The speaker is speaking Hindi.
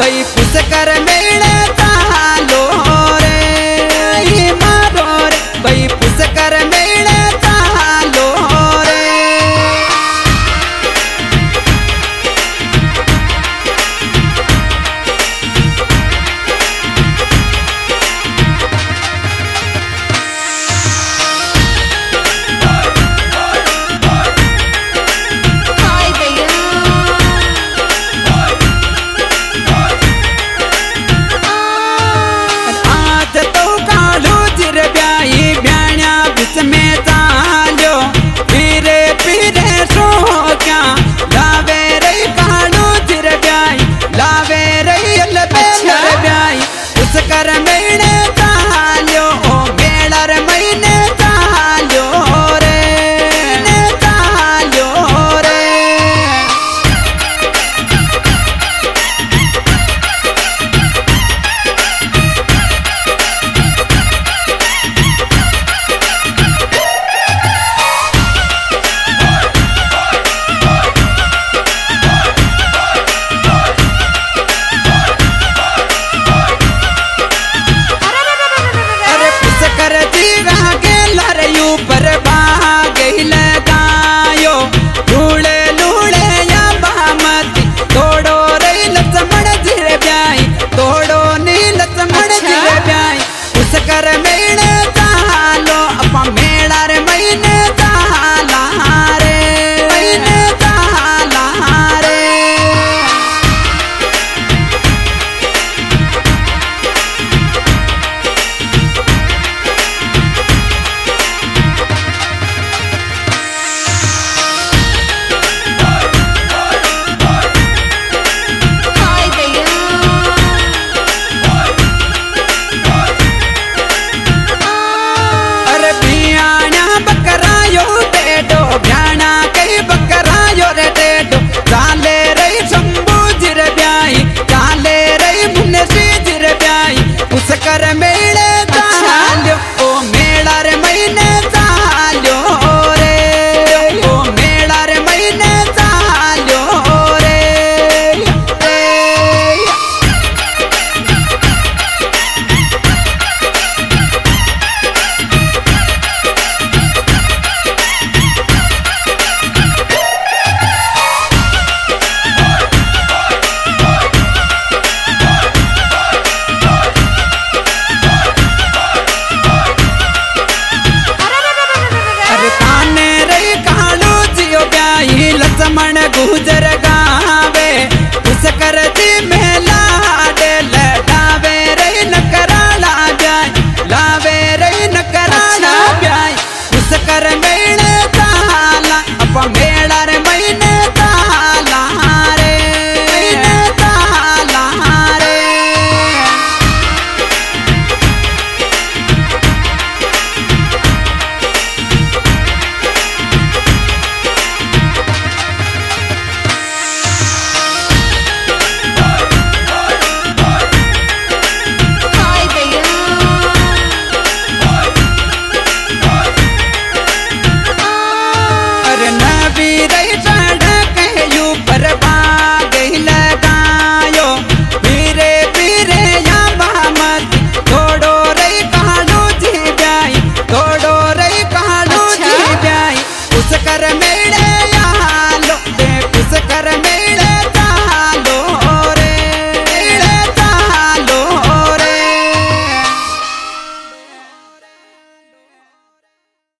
भई कर में